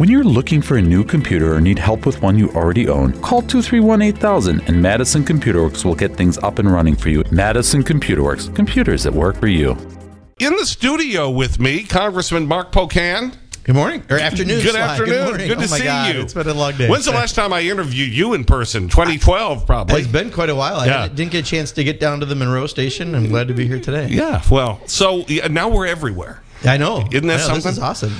When you're looking for a new computer or need help with one you already own, call 231 8000 and Madison Computer Works will get things up and running for you. Madison Computer Works, computers that work for you. In the studio with me, Congressman Mark Pocan. Good morning or afternoon. Good Sly. afternoon. Good, morning. Good to oh my see God, you. It's been a long day. When's the last time I interviewed you in person? 2012, probably. It's been quite a while. I Yeah. didn't- didn't get a chance to get down to the Monroe station. I'm glad to be here today. Yeah, well, so yeah, now we're everywhere. I know. Isn't that I know, something? This is awesome.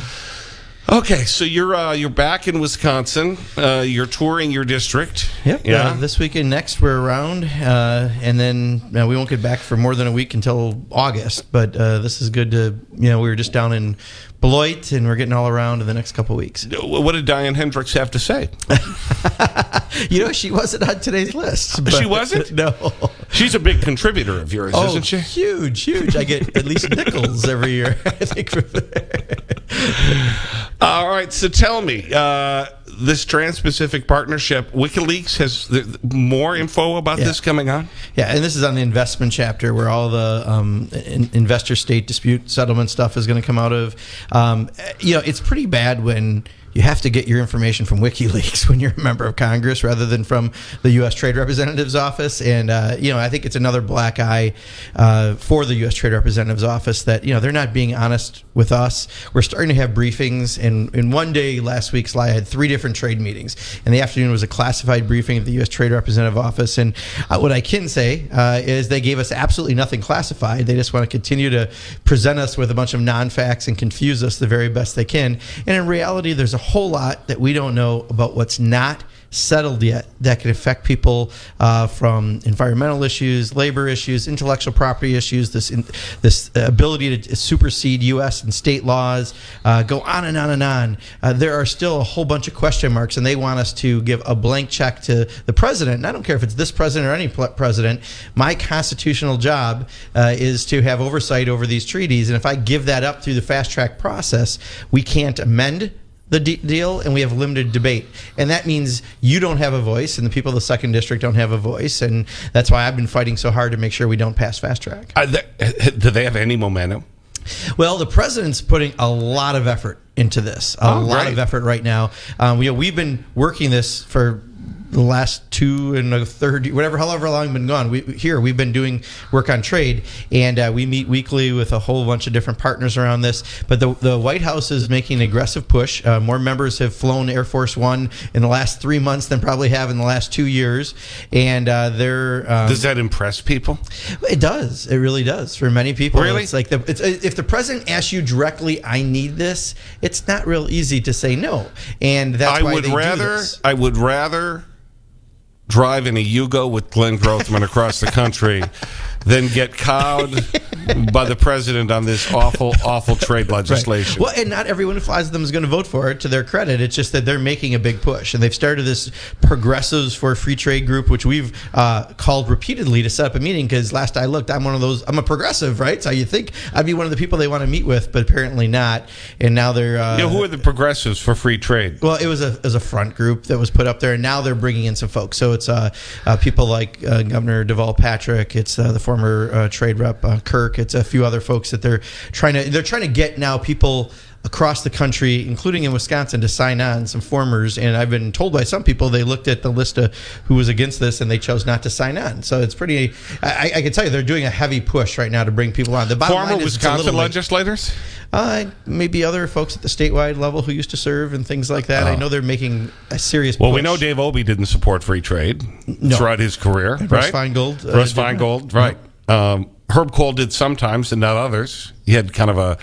Okay, so you're uh, you're back in Wisconsin. Uh, you're touring your district. Yep. Yeah. Uh, this weekend, next we're around, uh, and then uh, we won't get back for more than a week until August. But uh, this is good to you know we were just down in Beloit, and we're getting all around in the next couple weeks. what did Diane Hendricks have to say? You know, she wasn't on today's list. She wasn't? No. She's a big contributor of yours, Oh, isn't she? huge, huge! I get at least nickels every year. I think. All right, so tell me, uh, this Trans-Pacific Partnership, WikiLeaks has th- more info about Yeah. this coming on? Yeah, and this is on the investment chapter where all the um, in- investor state dispute settlement stuff is going to come out of. Um, you know, it's pretty bad when you have to get your information from WikiLeaks when you're a member of Congress rather than from the U.S. Trade Representative's office. And uh, you know, I think it's another black eye uh, for the U.S. Trade Representative's office that you know they're not being honest with us. We're starting to have briefings, and in one day last week, Sly had three different trade meetings. And the afternoon was a classified briefing of the U.S. Trade Representative office. And uh, what I can say uh, is they gave us absolutely nothing classified. They just want to continue to present us with a bunch of non-facts and confuse us the very best they can. And in reality, there's a whole lot that we don't know about what's not settled yet that could affect people uh, from environmental issues, labor issues, intellectual property issues, this in, this ability to supersede U.S. and state laws, uh, go on and on and on. Uh, there are still a whole bunch of question marks, and they want us to give a blank check to the president. And I don't care if it's this president or any president. My constitutional job uh, is to have oversight over these treaties, and if I give that up through the fast track process, we can't amend the de- deal and we have limited debate. And that means you don't have a voice and the people of the second district don't have a voice. And that's why I've been fighting so hard to make sure we don't pass fast track. Do they have any momentum? Well, the president's putting a lot of effort into this, a Oh, lot great. of effort right now. Um, we, we've been working this for the last two and a third, whatever, however long we've been gone. We, here, we've been doing work on trade, and uh, we meet weekly with a whole bunch of different partners around this. But the, the White House is making an aggressive push. Uh, more members have flown Air Force One in the last three months than probably have in the last two years, and uh, they're um, Does that impress people? it does. It really does for many people. Really? It's like the, it's, if the president asks you directly, "I need this," it's not real easy to say no, and that's I why would they do rather. I would rather drive in a Yugo with Glenn Grothman across the country than get cowed by the president on this awful, awful trade legislation. Well, and not everyone who flies them is going to vote for it. To their credit, it's just that they're making a big push, and they've started this Progressives for Free Trade group, which we've uh, called repeatedly to set up a meeting. Because last I looked, I'm one of those. I'm a progressive, right? So you think I'd be one of the people they want to meet with, but apparently not. And now they're. Uh, You know, who are the progressives for free trade? Well, it was a as a front group that was put up there, and now they're bringing in some folks. So it's uh, uh, people like uh, Governor Deval Patrick. It's uh, the former uh, trade rep uh, Kirk. It's a few other folks that they're trying to they're trying to get now people across the country, including in Wisconsin, to sign on some formers. And I've been told by some people they looked at the list of who was against this and they chose not to sign on. So it's pretty. I, I can tell you they're doing a heavy push right now to bring people on. The bottom Former line is it's a Wisconsin legislators? Uh, maybe other folks at the statewide level who used to serve and things like that. I know they're making a serious. Oh. Well, we know Dave Obey didn't support free trade No. throughout his career, Russ right? Feingold, uh, Russ. Feingold, right. Um, Herb Kohl did sometimes and not others. He had kind of a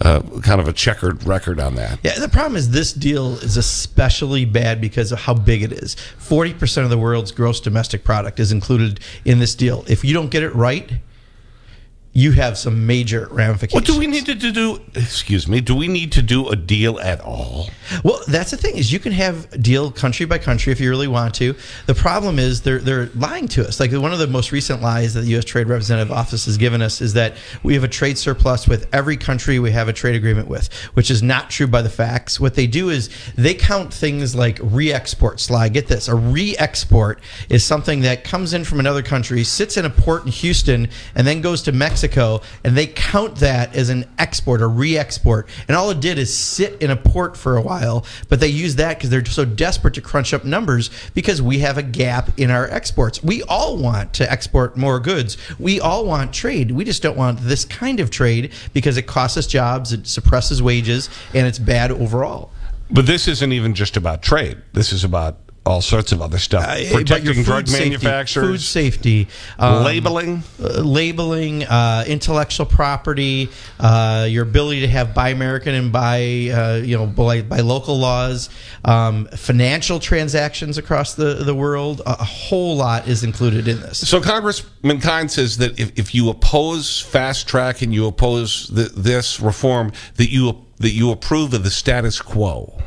uh, kind of a checkered record on that. Yeah, the problem is this deal is especially bad because of how big it is. Forty percent of the world's gross domestic product is included in this deal. If you don't get it right, you have some major ramifications. What do we need to do? Excuse me. Do we need to do a deal at all? Well, that's the thing is you can have a deal country by country if you really want to. The problem is they're they're lying to us. Like one of the most recent lies that the U.S. Trade Representative Office has given us is that we have a trade surplus with every country we have a trade agreement with, which is not true by the facts. What they do is they count things like re-export. Sly, get this: a re-export is something that comes in from another country, sits in a port in Houston, and then goes to Mexico Mexico, and they count that as an export or re-export. And all it did is sit in a port for a while, but they use that because they're so desperate to crunch up numbers because we have a gap in our exports. We all want to export more goods. We all want trade. We just don't want this kind of trade because it costs us jobs, it suppresses wages, and it's bad overall. But this isn't even just about trade. This is about all sorts of other stuff. Uh, Protecting drug safety- manufacturers, food safety, um, labeling. uh, labeling, uh, intellectual property, uh, your ability to have buy American and buy, uh, you know, by, by local laws, um, financial transactions across the, the world. A, a whole lot is included in this. So Congressman Kind says that if, if you oppose fast track and you oppose the, this reform, that you that you approve of the status quo.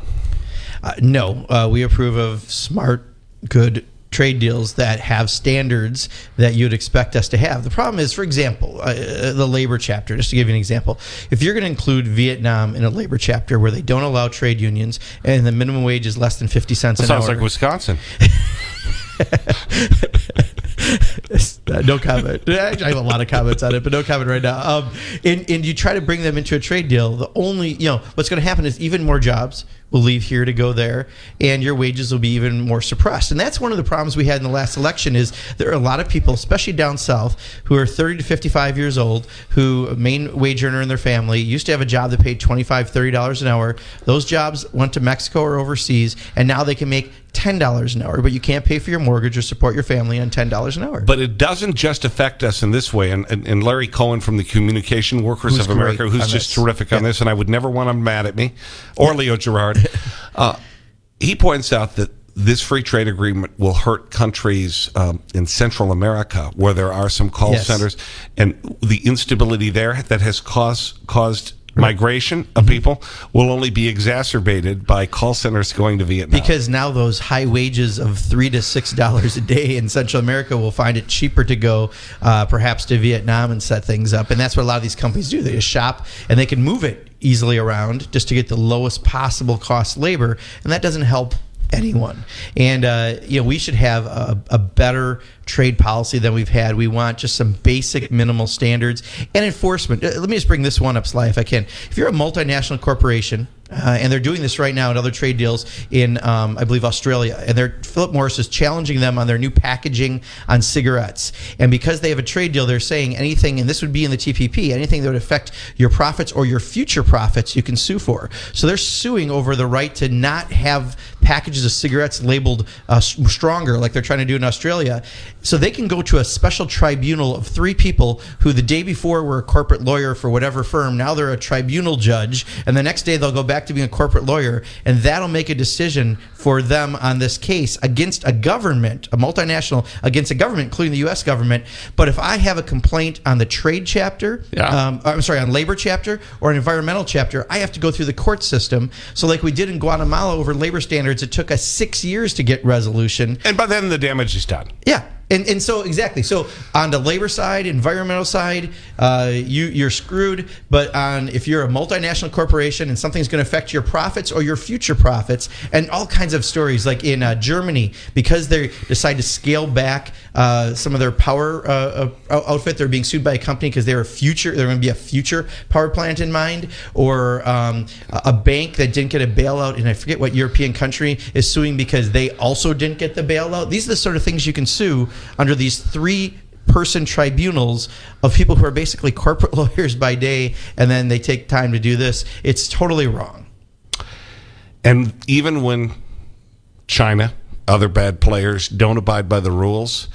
Uh, no, uh, we approve of smart, good trade deals that have standards that you'd expect us to have. The problem is, for example, uh, the labor chapter, just to give you an example, if you're going to include Vietnam in a labor chapter where they don't allow trade unions and the minimum wage is less than 50 cents That an sounds hour. like Wisconsin. No comment. Actually, I have a lot of comments on it, but no comment right now. Um, and, and you try to bring them into a trade deal. The only, you know, what's going to happen is even more jobs will leave here to go there, and your wages will be even more suppressed. And that's one of the problems we had in the last election. Is there are a lot of people, especially down south, who are 30 to 55 years old, who main wage earner in their family used to have a job that paid 25 30 dollars an hour. Those jobs went to Mexico or overseas, and now they can make ten dollars an hour, but you can't pay for your mortgage or support your family on ten dollars an hour. But it doesn't just affect us in this way. And, and, and Larry Cohen from the Communication Workers Who's of America, who's just this. terrific on this, and I would never want him mad at me, or Leo Gerard. Uh, he points out that this free trade agreement will hurt countries um, in Central America where there are some call Yes. centers, and the instability there that has caused caused migration of people will only be exacerbated by call centers going to Vietnam. because now those high wages of three to six dollars a day in Central America will find it cheaper to go, uh, perhaps to Vietnam and set things up, and that's what a lot of these companies do. They just shop and they can move it easily around just to get the lowest possible cost labor, and that doesn't help anyone. And uh, you know, we should have a, a better trade policy than we've had. We want just some basic minimal standards and enforcement. Uh, Let me just bring this one up, Sly, if I can. If you're a multinational corporation. Uh, and they're doing this right now in other trade deals in, um, I believe, Australia. And they're Philip Morris is challenging them on their new packaging on cigarettes. And because they have a trade deal, they're saying anything, and this would be in the TPP, anything that would affect your profits or your future profits, you can sue for. So they're suing over the right to not have packages of cigarettes labeled uh, stronger, like they're trying to do in Australia. So they can go to a special tribunal of three people who the day before were a corporate lawyer for whatever firm. Now they're a tribunal judge, and the next day they'll go back to being a corporate lawyer, and that'll make a decision for them on this case against a government, a multinational, against a government, including the U.S. government. But if I have a complaint on the trade chapter, Yeah. um, I'm sorry, on labor chapter or an environmental chapter, I have to go through the court system. So, like we did in Guatemala over labor standards, it took us six years to get resolution. and by then the damage is done. Yeah. And, and so exactly so on the labor side, environmental side, uh, you you're screwed. But on if you're a multinational corporation and something's going to affect your profits or your future profits, and all kinds of stories like in uh, Germany because they decide to scale back uh, some of their power uh, uh, outfit, they're being sued by a company because they're a future they're going to be a future power plant in mind, or um, a a bank that didn't get a bailout, and I forget what European country is suing because they also didn't get the bailout. These are the sort of things you can sue under these three person tribunals of people who are basically corporate lawyers by day and then they take time to do this. It's totally wrong. And even when China, other bad players, don't abide by the rules,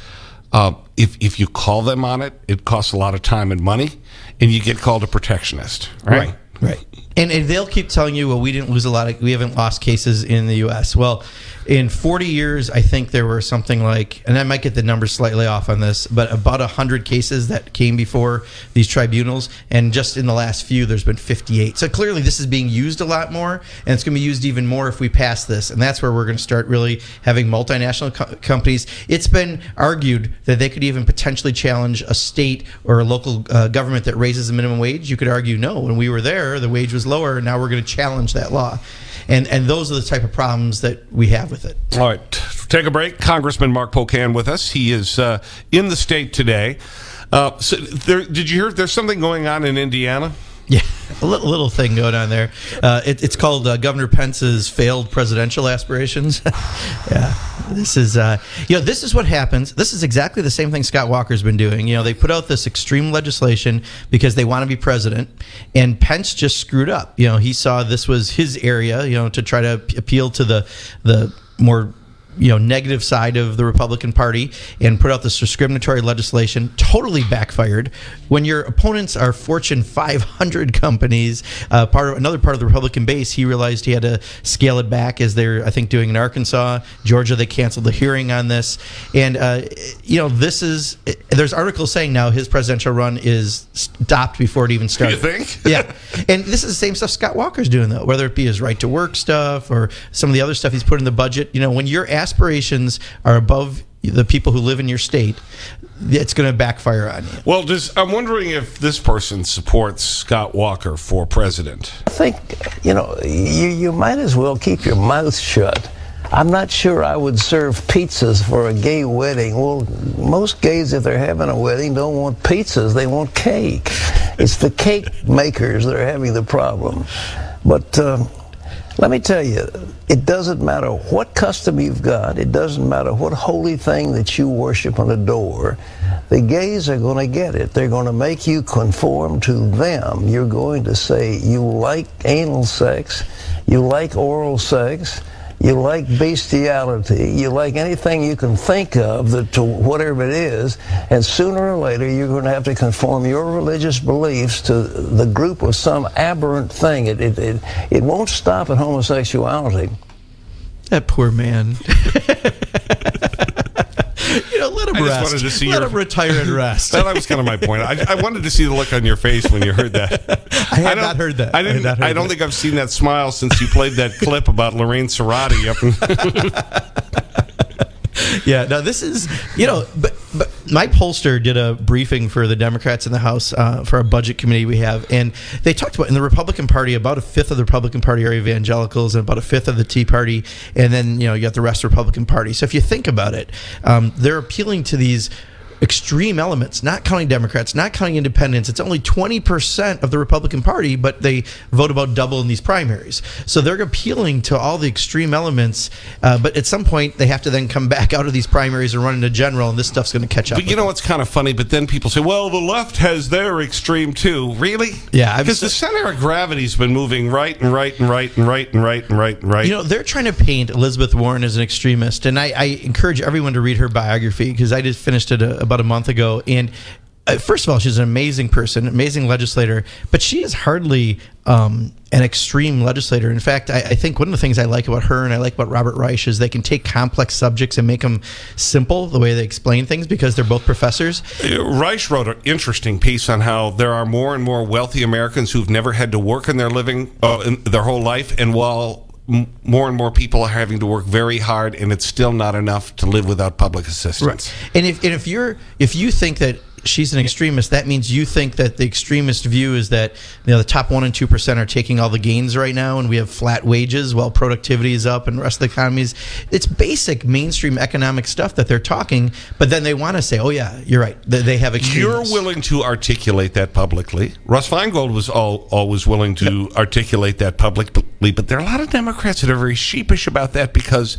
uh, if, if you call them on it, it costs a lot of time and money, and you get called a protectionist. Right. right. And, and they'll keep telling you well we didn't lose a lot of we haven't lost cases in the us well in 40 years i think there were something like and i might get the numbers slightly off on this but about 100 cases that came before these tribunals. And just in the last few there's been 58 so clearly this is being used a lot more and it's going to be used even more if we pass this. And that's where we're going to start really having multinational co- companies. It's been argued that they could even potentially challenge a state or a local uh, government that raises the minimum wage. You could argue no when we were there the wage was lower and now we're going to challenge that law. And and those are the type of problems that we have with it All right. Take a break. Congressman Mark Pocan with us. He is uh, in the state today. Uh, so there, did you hear there's something going on in Indiana? Yeah, a little, little thing going on there. Uh, it, it's called uh, Governor Pence's failed presidential aspirations. yeah, this is uh, you know this is what happens. This is exactly the same thing Scott Walker's been doing. You know, they put out this extreme legislation because they want to be president, and Pence just screwed up. You know, he saw this was his area. You know, to try to appeal to the the more you know negative side of the Republican Party and put out this discriminatory legislation. Totally backfired. When your opponents are Fortune 500 companies, uh, part of another part of the Republican base, he realized he had to scale it back as they're I think doing in Arkansas, Georgia. They canceled the hearing on this, and uh, you know this is there's articles saying now his presidential run is stopped before it even started. You think? yeah, and this is the same stuff Scott Walker's doing though, whether it be his right to work stuff or some of the other stuff he's put in the budget. You know, when you're asked aspirations are above the people who live in your state, it's going to backfire on you. Well, does, I'm wondering if this person supports Scott Walker for president. I think, you know, you, you might as well keep your mouth shut. I'm not sure I would serve pizzas for a gay wedding. Well, most gays, if they're having a wedding, don't want pizzas, they want cake. It's the cake makers that are having the problem. But. Uh, let me tell you, it doesn't matter what custom you've got, it doesn't matter what holy thing that you worship and adore, the gays are going to get it. They're going to make you conform to them. You're going to say you like anal sex, you like oral sex, you like bestiality, you like anything you can think of that to whatever it is, and sooner or later you're going to have to conform your religious beliefs to the group of some aberrant thing. It, it, it, it won't stop at homosexuality. That poor man. you know, let him I rest. wanted to see let your- him retire and rest. that was kind of my point. I, I wanted to see the look on your face when you heard that. I had don't- heard that. I I didn't. not heard I don't that. think I've seen that smile since you played that clip about Lorraine Seratti up in. yeah, no, this is you know, but but Mike Polster did a briefing for the Democrats in the House uh, for a budget committee we have, and they talked about in the Republican Party about a fifth of the Republican Party are evangelicals, and about a fifth of the Tea Party, and then you know you got the rest of the Republican Party. So if you think about it, um, they're appealing to these extreme elements, not counting Democrats, not counting independents. It's only 20% of the Republican Party, but they vote about double in these primaries. So they're appealing to all the extreme elements, uh, but at some point they have to then come back out of these primaries and run into general, and this stuff's going to catch up. But you know them. what's kind of funny? But then people say, "Well, the left has their extreme too." Really? Yeah, Because the center of gravity's been moving right and right and right and right and right and right and right. You know, they're trying to paint Elizabeth Warren as an extremist, and I, I encourage everyone to read her biography because I just finished it a, about a month ago. And uh, first of all, she's an amazing person, amazing legislator, but she is hardly um, an extreme legislator. In fact, I, I think one of the things I like about her and I like about Robert Reich is they can take complex subjects and make them simple the way they explain things because they're both professors. Uh, Reich wrote an interesting piece on how there are more and more wealthy Americans who've never had to work in their living uh, in their whole life, and while more and more people are having to work very hard, and it's still not enough to live without public assistance. And if and if you're if you think that she's an extremist, that means you think that the extremist view is that you know the top one and two percent are taking all the gains right now, and we have flat wages while productivity is up and the rest of the economies. It's basic mainstream economic stuff that they're talking, but then they want to say, "Oh yeah, you're right. They, they have You're willing to articulate that publicly. Russ Feingold was all, always willing to articulate that publicly, but there are a lot of Democrats that are very sheepish about that because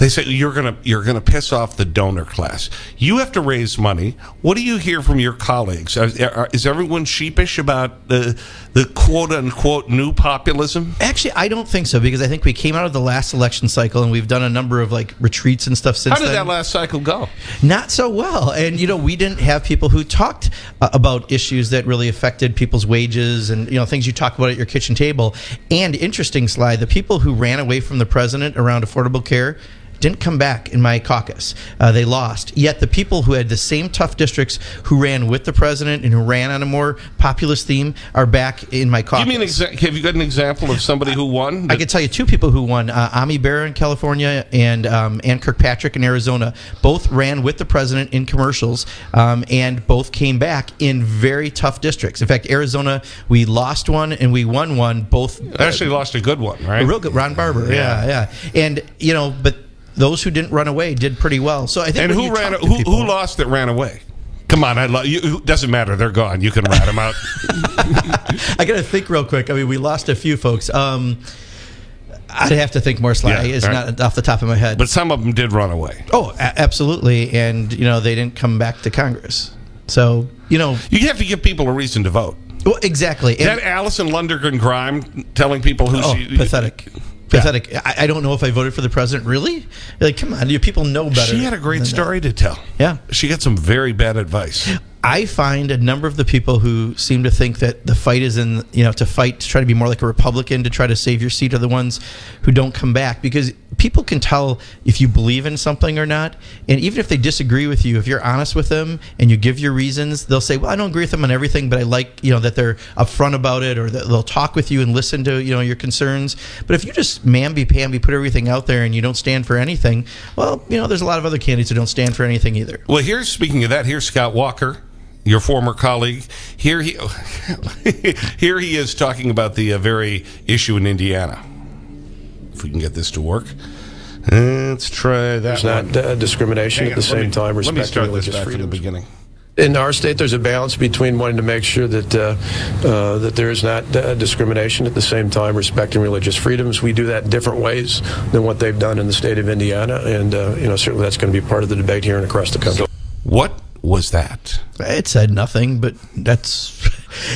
they say you're gonna you're gonna piss off the donor class. You have to raise money. What do you hear from your colleagues? Is everyone sheepish about the the quote unquote new populism? Actually, I don't think so because I think we came out of the last election cycle and we've done a number of like retreats and stuff since How did then. that last cycle go? Not so well. And, you know, we didn't have people who talked uh, about issues that really affected people's wages and, you know, things you talk about at your kitchen table. And interesting slide, the people who ran away from the president around affordable care didn't come back in my caucus. Uh, they lost. Yet the people who had the same tough districts who ran with the president and who ran on a more populist theme are back in my caucus. Give me an exa- Have you got an example of somebody who won? I could tell you two people who won: uh, Ami Bera in California and um, Ann Kirkpatrick in Arizona. Both ran with the president in commercials, um, and both came back in very tough districts. In fact, Arizona, we lost one and we won one. Both actually lost a good one, right? a real good. Ron Barber, yeah, yeah, and you know, but those who didn't run away did pretty well. So I think and who ran? Who, who lost that ran away? Come on, I love you. It doesn't matter. They're gone. You can rat them out. I got to think real quick. I mean, we lost a few folks. Um, I'd have to think more. Sly. Yeah, it's all not off the top of my head. but some of them did run away. oh, a- absolutely. And you know, they didn't come back to Congress. So you know, You have to give people a reason to vote. well, exactly. Is And- that Alison Lundergan Grimes telling people who Oh, she pathetic. Pathetic. I, I don't know if I voted for the president. Really? Like, come on, you people know better. She had a great that. story to tell. Yeah. She got some very bad advice. I find a number of the people who seem to think that the fight is in, you know, to fight to try to be more like a Republican to try to save your seat are the ones who don't come back because people can tell if you believe in something or not. And even if they disagree with you, if you're honest with them and you give your reasons, they'll say, "Well, I don't agree with them on everything, but I like, you know, that they're upfront about it or that they'll talk with you and listen to, you know, your concerns." But if you just mamby-pamby put everything out there and you don't stand for anything, well, you know, there's a lot of other candidates who don't stand for anything either. Well, here's speaking of that. Here's Scott Walker, your former colleague. Here he, here he is talking about the uh, very issue in Indiana. If we can get this to work, let's try that. There's one. not uh, discrimination Hang at the on, same me- time Let me respecting start this religious back from the beginning. In our state, there's a balance between wanting to make sure that uh, uh, that there is not uh, discrimination at the same time respecting religious freedoms. We do that in different ways than what they've done in the state of Indiana, and uh, you know certainly that's going to be part of the debate here and across the country. What was that? It said nothing, but that's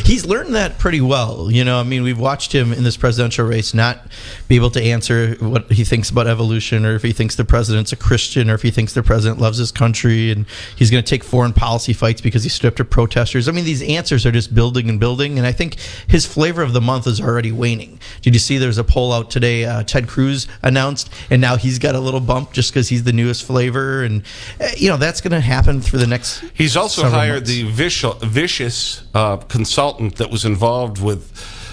he's learned that pretty well. You know, I mean, we've watched him in this presidential race not be able to answer what he thinks about evolution, or if he thinks the president's a Christian, or if he thinks the president loves his country, and he's going to take foreign policy fights because he stood up to protesters. I mean, these answers are just building and building, and I think his flavor of the month is already waning. Did you see? There's a poll out today. Uh, Ted Cruz announced, and now he's got a little bump just because he's the newest flavor, and uh, you know that's going to happen through the next. He's also hired months. the vicious, vicious uh, consultant that was involved with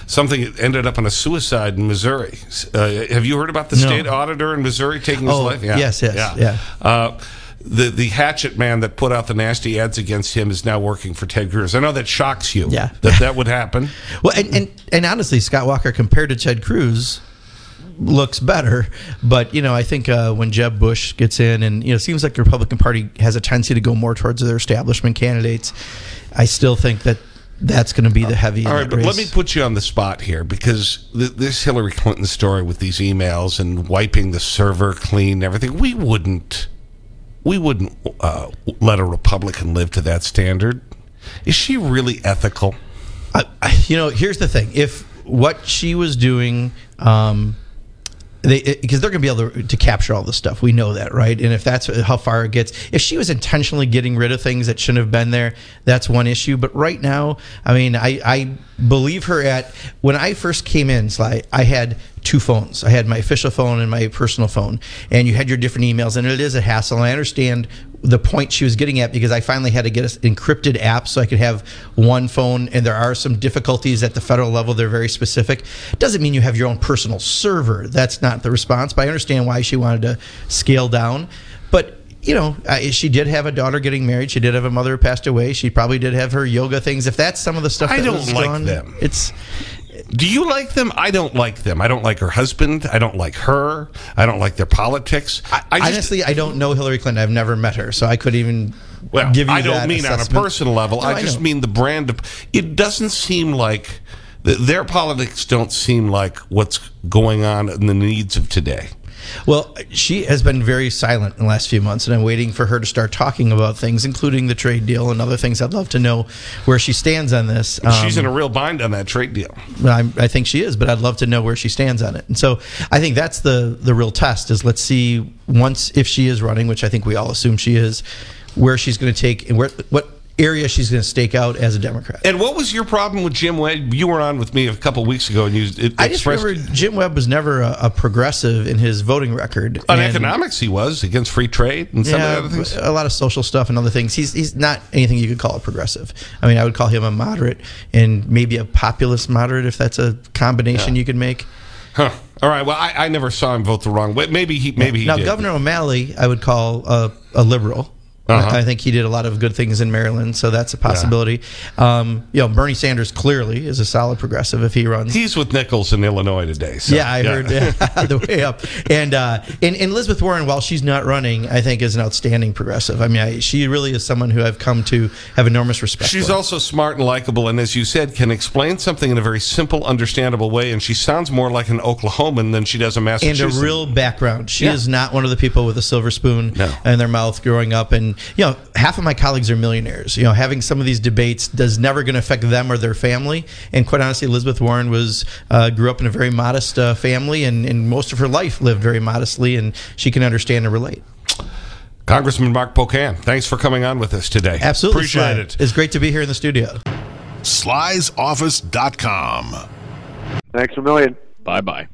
something that ended up in a suicide in Missouri. Uh, have you heard about the No. state auditor in Missouri taking his Oh, life? yes, yes, yeah. Uh, the the hatchet man that put out the nasty ads against him is now working for Ted Cruz. I know that shocks you. Yeah. that that would happen. Well, and, and and honestly, Scott Walker compared to Ted Cruz looks better, but you know, I think uh, when Jeb Bush gets in, and you know, it seems like the Republican Party has a tendency to go more towards their establishment candidates. I still think that that's going to be the heavy. All right, but let me put you on the spot here because th- this Hillary Clinton story with these emails and wiping the server clean and everything, we wouldn't, we wouldn't uh, let a Republican live to that standard. Is she really ethical? I, I- you know, here's the thing: if what she was doing, um, they because they're going to be able to, to capture all this stuff, we know that, right? And if that's how far it gets, if she was intentionally getting rid of things that shouldn't have been there, that's one issue. But right now, I mean, I, I believe her at when I first came in, Sly, I had two phones. I had my official phone and my personal phone, and you had your different emails, and it is a hassle. And I understand the point she was getting at because I finally had to get an encrypted app so I could have one phone. And there are some difficulties at the federal level; they're very specific. Doesn't mean you have your own personal server. That's not the response. But I understand why she wanted to scale down. But you know, she did have a daughter getting married. She did have a mother who passed away. She probably did have her yoga things. If that's some of the stuff, I that don't like gone, them. It's Do you like them? I don't like them. I don't like her husband. I don't like her. I don't like their politics. I, I just, honestly, I don't know Hillary Clinton. I've never met her, so I couldn't even Well, give you. I don't mean on a personal level. No, I just mean the brand. Of, it doesn't seem like their politics don't seem like what's going on in the needs of today. Well, she has been very silent in the last few months, and I'm waiting for her to start talking about things, including the trade deal and other things. I'd love to know where she stands on this. She's Um, in a real bind on that trade deal. I'm, I think she is, but I'd love to know where she stands on it. And so I think that's the the real test is let's see once if she is running, which I think we all assume she is, where she's going to take and where what area she's going to stake out as a Democrat. And what was your problem with Jim Webb? You were on with me a couple weeks ago, and you it I just expressed remember Jim Webb was never a, a progressive in his voting record. on And- economics he was against free trade and some yeah, of the other things. a lot of social stuff and other things. He's he's not anything you could call a progressive. I mean, I would call him a moderate and maybe a populist moderate if that's a combination you could make. Huh. All right. Well, I, I never saw him vote the wrong way. Maybe he maybe he now, did. Governor O'Malley, I would call a, a liberal. Uh-huh. I think he did a lot of good things in Maryland, so that's a possibility. Um, you know, Bernie Sanders clearly is a solid progressive if he runs. He's with Nichols in Illinois today. So, yeah, I heard the way up. And, uh, and and Elizabeth Warren, while she's not running, I think is an outstanding progressive. I mean, I, she really is someone who I've come to have enormous respect. She's for. also smart and likable, and as you said, can explain something in a very simple, understandable way. And she sounds more like an Oklahoman than she does a Massachusetts. and a real background. She Yeah. is not one of the people with a silver spoon No. in their mouth growing up. And you know, half of my colleagues are millionaires. You know, having some of these debates does never going to affect them or their family. And quite honestly, Elizabeth Warren was uh, grew up in a very modest uh, family, and, and most of her life lived very modestly, and she can understand and relate. Congressman Mark Pocan, thanks for coming on with us today. Absolutely, Appreciate Sly. it. It's great to be here in the studio. slysoffice.com. Thanks a million. Bye bye.